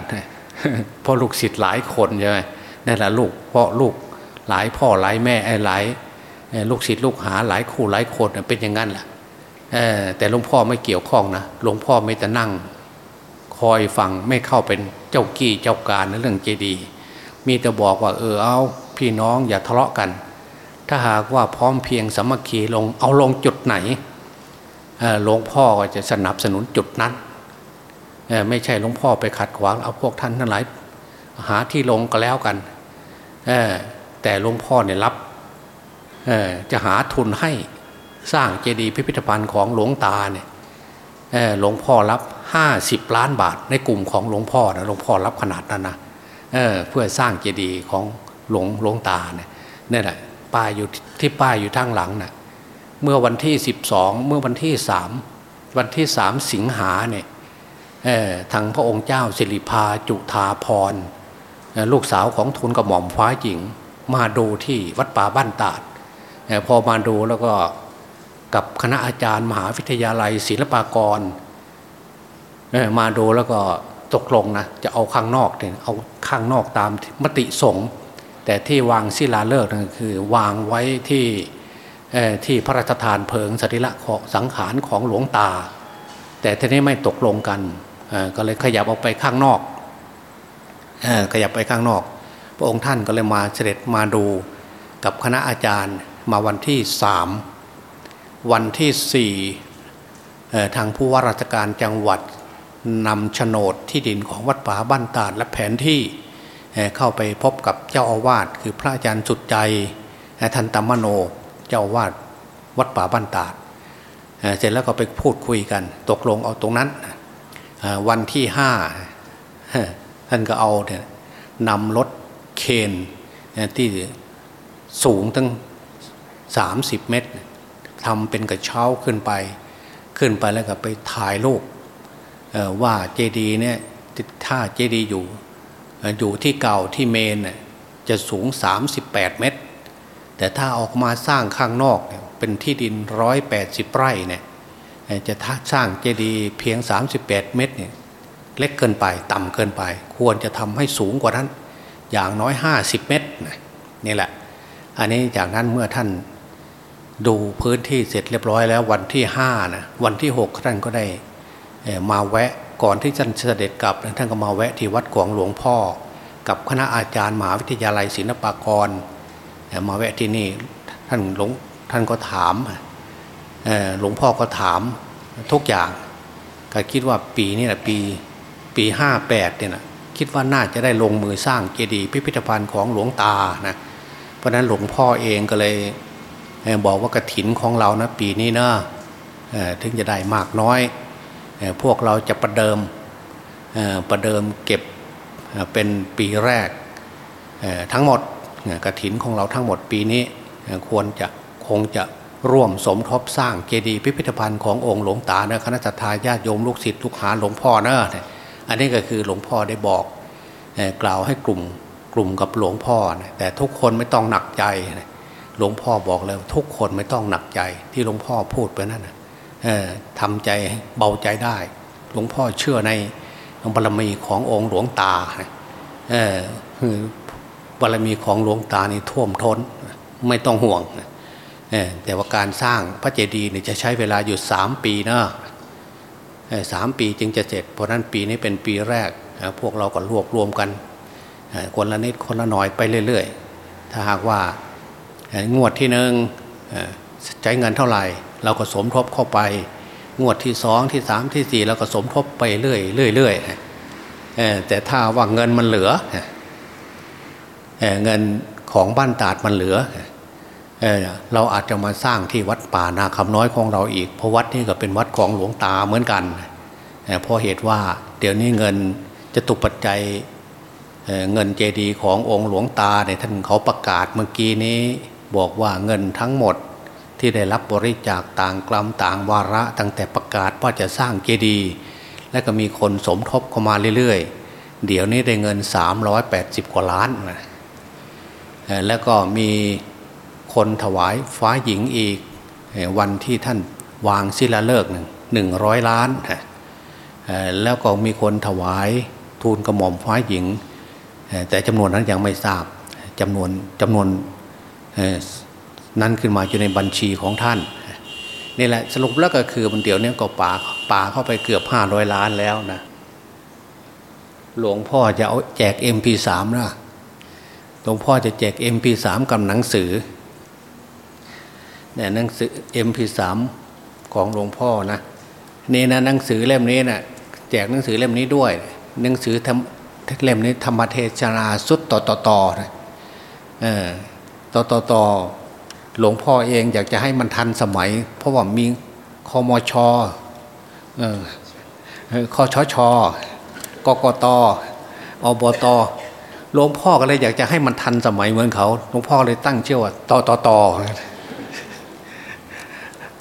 พราะลูกศิษย์หลายคนใช่ไหมนั่นแหละลูกเพราะลูกหลายพ่อหลายแม่ไอ้หลายลูกศิษย์ลูกหาหลายคู่หลายคนเป็นอย่างนั้นแหละแต่หลวงพ่อไม่เกี่ยวข้องนะหลวงพ่อไม่แต่นั่ง คอยฟังไม่เข้าเป็นเจ้ากี้เจ้าการในเรื่องเจดีย์มีแต่บอกว่าเออเอาพี่น้องอย่าทะเลาะกัน ถ้าหากว่าพร้อมเพียงสมัคคีลงเอาลงจุดไหนหลวงพ่อก็จะสนับสนุนจุดนั้นไม่ใช่หลวงพ่อไปขัดขวางเอาพวกท่านทั้งหลายหาที่ลงก็แล้วกันแต่หลวงพ่อเนี่ยรับจะหาทุนให้สร้างเจดีย์พิพิธภัณฑ์ของหลวงตาเนี่ยหลวงพ่อรับห้าสิบล้านบาทในกลุ่มของหลวงพ่อนะหลวงพ่อรับขนาดนั้นนะเเพื่อสร้างเจดีย์ของหลวงหลวงตาเนี่ยนี่แหละ ป้ายอยู่ที่ป้ายอยู่ทางหลังนะ่ะเมื่อวันที่สิบสองเมื่อวันที่สามวันที่สามสิงหาเนี่ยทางพระองค์เจ้าสิริพาจุธาพรลูกสาวของทุนกระหม่อมฟ้าหญิง มาดูที่วัดป่าบ้านตาดพอมาดูแล้วก็กับคณะอาจารย์มหาวิทยาลัยศิลปากร มาดูแล้วก็ตกลงนะจะเอาข้างนอกเนี่ยเอาข้างนอกตามมติสงฆ์ แต่ที่วางศิลาฤกษ์นั่นคือวางไว้ที่ที่พระราชทานเพลิงสรีระสังขารของหลวงตา แต่ทีนี้ไม่ตกลงกันก็เลยขยับออกไปข้างนอกขยับไปข้างนอก พระองค์ท่านก็เลยมาเสด็จมาดูกับคณะอาจารย์มาวันที่สามวันที่สี่ทางผู้ว่าราชการจังหวัดนำโฉนดที่ดินของวัดป่าบ้านตาดและแผนที่ เข้าไปพบกับเจ้าอาวาสคือพระอาจารย์สุดใจทันตมโน เจ้าอาวาสวัดป่าบ้านตาดเสร็จแล้วก็ไปพูดคุยกัน ตกลงเอาตรงนั้นวันที่ห้าท่านก็เอาเนี่ยนำรถเคนที่สูงตั้งสามสิบเมตรทำเป็นกระเช้าขึ้นไป ขึ้นไปแล้วก็ไปถ่ายรูปว่าเจดีเนี่ยถ้าเจดีอยู่ อยู่ที่เก่าที่เมนจะสูง 38 เมตร แต่ถ้าออกมาสร้างข้างนอกเป็นที่ดิน 180 ไร่เนี่ยจะสร้างเจดีย์เพียง 38 เมตรเนี่ยเล็กเกินไปต่ำเกินไป ควรจะทำให้สูงกว่านั้น อย่างน้อย 50 เมตรนี่แหละ อันนี้จากนั้นเมื่อท่านดูพื้นที่เสร็จเรียบร้อยแล้ววันที่ห้านะวันที่หกท่านก็ได้มาแวะ ก่อนที่ท่านเสด็จกลับท่านก็มาแวะที่วัดกวงหลวงพ่อ กับคณะอาจารย์มหาวิทยาลัยศิลปากร มาแวะที่นี่ท่านหลวงท่านก็ถามหลวงพ่อก็ถามทุกอย่างก็คิดว่าปีนี้แหละปีปีห้าแปดเนี่ยนะคิดว่าน่าจะได้ลงมือสร้างเจดีย์พิพิธภัณฑ์ของหลวงตานะเพราะนั้นหลวงพ่อเองก็เลยบอกว่ากระถินของเรานะปีนี้นะถึงจะได้มากน้อย พวกเราจะประเดิมประเดิมเก็บเป็นปีแรกทั้งหมดกระถินของเราทั้งหมดปีนี้ควรจะคงจะร่วมสมทบสร้างเจดีย์พิพิธภัณฑ์ขององค์หลวงตาเนะคณะทาญาติโยมลูกศิษย์ลูกหาหลวงพ่อเนะอันนี้ก็คือหลวงพ่อได้บอกกล่าวให้กลุ่มกลุ่มกับหลวงพ่อแต่ทุกคนไม่ต้องหนักใจหลวงพ่อบอกเลยทุกคนไม่ต้องหนักใจที่หลวงพ่อพูดไปนั่น ทำใจเบาใจได้ หลวงพ่อเชื่อในบารมีขององค์หลวงตาคือบารมีของหลวงตานี่ท่วมท้นไม่ต้องห่วงแต่ว่าการสร้างพระเจดีย์นี่จะใช้เวลาอยู่สามปีนะสามปีจึงจะเสร็จ เพราะนั้นปีนี้เป็นปีแรก พวกเราก็รวบรวมกันคนละนิดคนละหน่อยไปเรื่อย ๆ ถ้าหากว่างวดที่หนึ่งใช้เงินเท่าไหร่ เราก็สมทบเข้าไป งวดที่สองที่สามที่สี่เราก็สมทบไปเรื่อยเรื่อยเรื่อยแต่ถ้าว่าเงินมันเหลือเงินของบ้านตาดมันเหลือเเราอาจจะมาสร้างที่วัดป่านาคำน้อยของเราอีกเพราะวัดนี้ก็เป็นวัดของหลวงตาเหมือนกันเพราะเหตุว่าเดี๋ยวนี้เงินจะตุปัจจัยเงินเจดียขององค์หลวงตาเนี่ยท่านเขาประกาศเมื่อกี้นี้ บอกว่าเงินทั้งหมด ที่ได้รับบริจาคต่างกลัมต่างวาระตั้งแต่ประกาศว่าจะสร้างเจดีย์และก็มีคนสมทบเข้ามาเรื่อยๆ เดี๋ยวนี้ได้เงิน 380 กว่าล้านนะแล้วก็มีคนถวายฟ้าหญิงอีกวันที่ท่านวางศิลาฤกษ์หนึ่งร้อยล้านแล้วก็มีคนถวายทูลกระหม่อมฟ้าหญิง แต่จำนวนนั้นยังไม่ทราบจำนวนจำนวน นั้นขึ้นมาอยู่ในบัญชีของท่านนี่แหละสรุปแล้วก็คือมันเดี๋ยวนี้ก็ป่าป่าเข้าไปเกือบห้าร้อยล้านแล้วนะ หลวงพ่อจะเอาแจก MP3 นะหลวงพ่อจะแจก MP3 กับหนังสือเนี่ยหนังสือ MP3 ของหลวงพ่อนะนี่นะหนังสือเล่มนี้นะ่ะแจกหนังสือเล่มนี้ด้วย หนังสือทำเล่มนี้ธรรมเทศนาสุดต่อต่อต่อเออต่อต่อต่อ หลวงพ่อเองอยากจะให้มันทันสมัย เพราะว่ามีคอมชออคอชชกกตอบตหลวงพ่อก็เลยอยากจะให้มันทันสมัยเหมือนเขาหลวงพ่อเลยตั้งเชื่อว่าต่อต่อต่อ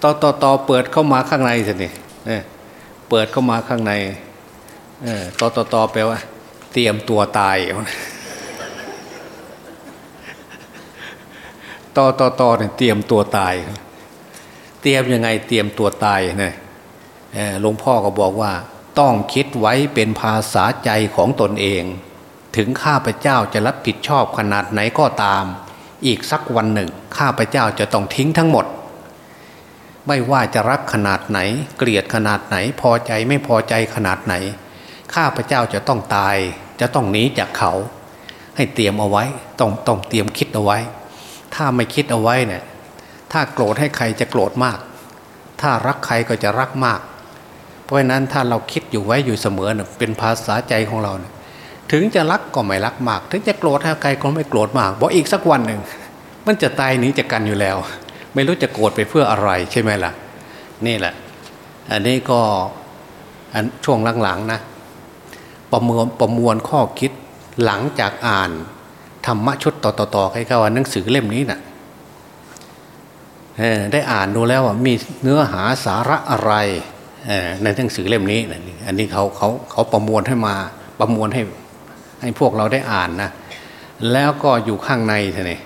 ต่อต่อตอเปิดเข้ามาข้างในสินี่เปิดเข้ามาข้างในต่อต่อต่อแปลว่า เตรียมตัวตาย ต่อต่อต่อเนี่ยเตรียมตัวตาย เตรียมยังไงเตรียมตัวตายเนี่ยหลวงพ่อก็บอกว่า ต้องคิดไว้เป็นภาษาใจของตนเอง ถึงข้าพเจ้าจะรับผิดชอบขนาดไหนก็ตาม อีกสักวันหนึ่ง ข้าพเจ้าจะต้องทิ้งทั้งหมด ไม่ว่าจะรักขนาดไหน เกลียดขนาดไหน พอใจไม่พอใจขนาดไหน ข้าพเจ้าจะต้องตาย จะต้องหนีจากเขา ให้เตรียมเอาไว้ ต้องต้องเตรียมคิดเอาไว้ ถ้าไม่คิดเอาไว้เนี่ยถ้าโกรธให้ใครจะโกรธมาก ถ้ารักใครก็จะรักมาก เพราะฉะนั้นถ้าเราคิดอยู่ไว้อยู่เสมอเน่ยเป็นภาษาใจของเราเนี่ยถึงจะรักก็ไม่รักมาก ถึงจะโกรธให้ใครก็ไม่โกรธมากบอกอีกสักวันหนึ่งมันจะตายหนีจากกันอยู่แล้ว ไม่รู้จะโกรธไปเพื่ออะไรใช่ไหมล่ะ นี่แหละ อันนี้ก็อันช่วงหลังๆนะ ประมวลประมวลข้อคิดหลังจากอ่าน ธรรมะชุดต่อๆใครก็ว่าหนังสือเล่มนี้นะ่ะได้อ่านดูแล้วว่ามีเนื้อหาสาระอะไรในหนังสือเล่มนี้อันนี้เขาเขาเขาประมวลให้มาประมวลให้ให้พวกเราได้อ่านนะแล้วก็อยู่ข้างในท่านี่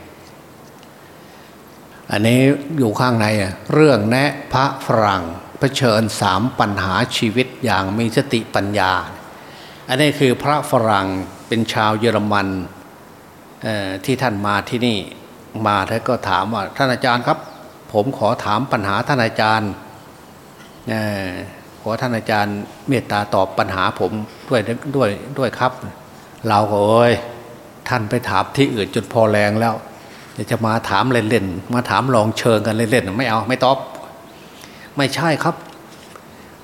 อันนี้อยู่ข้างในเรื่องแนะพระฝรั่งเผชิญสามปัญหาชีวิตอย่างมีสติปัญญา อันนี้คือพระฝรั่งเป็นชาวเยอรมัน ที่ท่านมาที่นี่มาท่านก็ถามว่าท่านอาจารย์ครับ ผมขอถามปัญหาท่านอาจารย์ขอท่านอาจารย์เมตตาตอบปัญหาผมด้วยด้วยด้วยครับ เราก็เอ้ยท่านไปถามที่อื่นจนพอแรงแล้วจะมาถามเล่นๆมาถามลองเชิงกันเล่นๆไม่เอาไม่ตอบ ไม่ใช่ครับ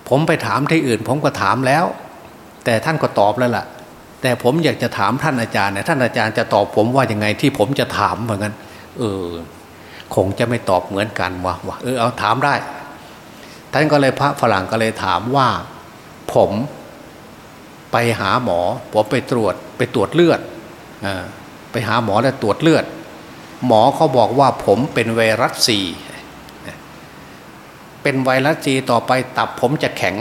ผมไปถามที่อื่น ผมก็ถามแล้ว แต่ท่านก็ตอบแล้วล่ะ แต่ผมอยากจะถามท่านอาจารย์เนี่ยท่านอาจารย์จะตอบผมว่ายังไงที่ผมจะถามเหมือนกันเออ คงจะไม่ตอบเหมือนกันวะวะเออเอาถามได้ ท่านก็เลยพระฝรั่งก็เลยถามว่า ผมไปหาหมอ ผมไปตรวจไปตรวจเลือดอไปหาหมอแล้วตรวจเลือด หมอเขาบอกว่าผมเป็นไวรัสซีเป็นไวรัสซีต่อไปตับผมจะแข็ง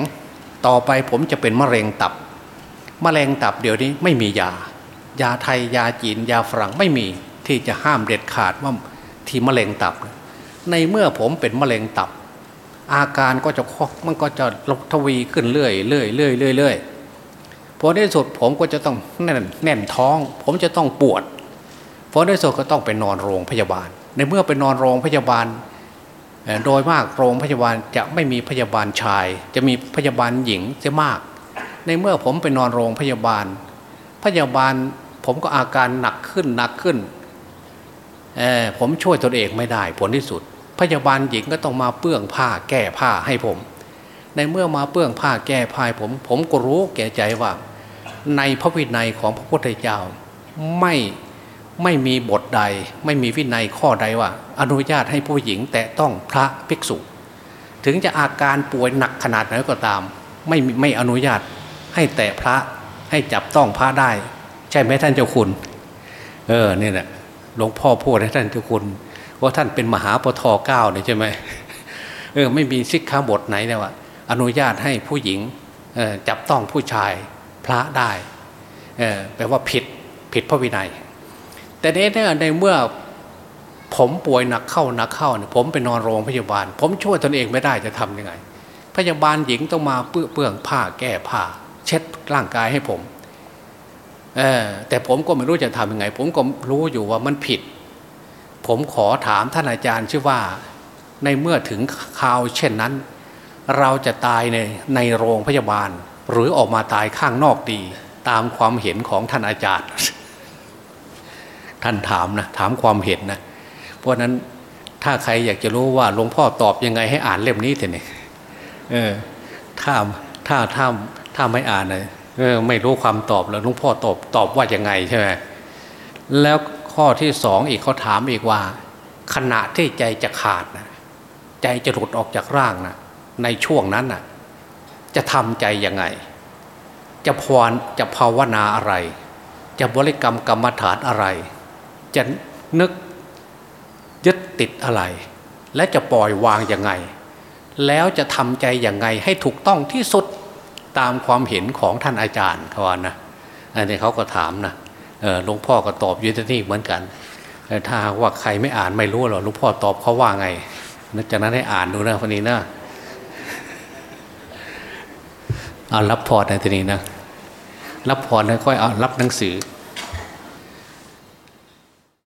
ต่อไปผมจะเป็นมะเร็งตับ มแมลงตับเดี๋ยวนี้ไม่มียา ยาไทยยาจีนยาฝรั่งไม่มีที่จะห้ามเด็ดขาดว่าที่มะเร็งตับ ในเมื่อผมเป็นมะเร็งตับ อาการก็จะมันก็จะลทวีขึ้นเรื่อยเรื่อยเรื่อยเรื่อยเรื่อยพอได้สุดผมก็จะต้องแน่นแน่นท้อง ผมจะต้องปวดพอได้สุดก็ต้องไปนอนโรงพยาบาล ในเมื่อไปนอนโรงพยาบาล โดยมากโรงพยาบาลจะไม่มีพยาบาลชาย จะมีพยาบาลหญิงจะมาก ในเมื่อผมไปนอนโรงพยาบาล พยาบาลผมก็อาการหนักขึ้นหนักขึ้นผมช่วยตนเองไม่ได้ ผลที่สุด พยาบาลหญิงก็ต้องมาเปื้องผ้าแก้ผ้าให้ผม ในเมื่อมาเปื้องผ้าแก้ผ้าผม ผมก็รู้แก่ใจว่า ในพระวินัยของพระพุทธเจ้าไม่ไม่มีบทใด ไม่มีวินัยข้อใดว่า อนุญาตให้ผู้หญิงแต่ต้องพระภิกษุ ถึงจะอาการป่วยหนักขนาดไหนก็ตาม ไม่ไม่อนุญาต ให้แตะพระให้จับต้องพระได้ ใช่ไหมท่านเจ้าคุณ เออเนี่ยแหละหลวงพ่อพูดให้ท่านเจ้าคุณว่าท่านเป็นมหาปทเก้าเนี่ยใช่ไหมเออไม่มีสิกขาบทไหนเนี่ยว่าอนุญาตให้ผู้หญิงจับต้องผู้ชายพระได้เออแปลว่าผิดผิดพระวินัย แต่ในในเมื่อผมป่วยหนักเข้าหนักเข้าเนี่ยผมไปนอนโรงพยาบาล ผมช่วยตนเองไม่ได้จะทํำยังไง พยาบาลหญิงต้องมาเปื้องผ้าแก้ผ้า เช็ดร่างกายให้ผมแต่ผมก็ไม่รู้จะทำยังไง ผมก็รู้อยู่ว่ามันผิด ผมขอถามท่านอาจารย์ชื่อว่าในเมื่อถึงคราวเช่นนั้น เราจะตายในในโรงพยาบาล หรือออกมาตายข้างนอกดี ตามความเห็นของท่านอาจารย์ ท่านถามนะถามความเห็นนะ เพราะนั้นถ้าใครอยากจะรู้ว่าหลวงพ่อตอบยังไงให้อ่านเล่มนี้เถอะเนี่ยเออถ้าถ้าถ้า ถ้าไม่อ่านเลยไม่รู้ความตอบแล้วลวงพ่อตอบตอบว่ายังไงใช่ไหมแล้วข้อที่สองอีกเขาถามอีกว่า ขณะที่ใจจะขาดนะใจจะหลุดออกจากร่างนะในช่วงนั้นน่ะจะทำใจยังไง จะพรจะภาวนาอะไร จะบริกรรมกรรมฐานอะไร จะนึกยึดติดอะไร และจะปล่อยวางยังไง แล้วจะทำใจยังไงให้ถูกต้องที่สุด ตามความเห็นของท่านอาจารย์เขาว่านะอันนี้เขาก็ถามนะหลวงพ่อก็ตอบอยู่ที่นี่เหมือนกันถ้าว่าใครไม่อ่านไม่รู้หรอกหลวงพ่อตอบเขาว่าไงจากนั้นให้อ่านดูนะคนนี้นะเอารับพอในทีนี้นะรับพอแล้วค่อยเอารับหนังสือ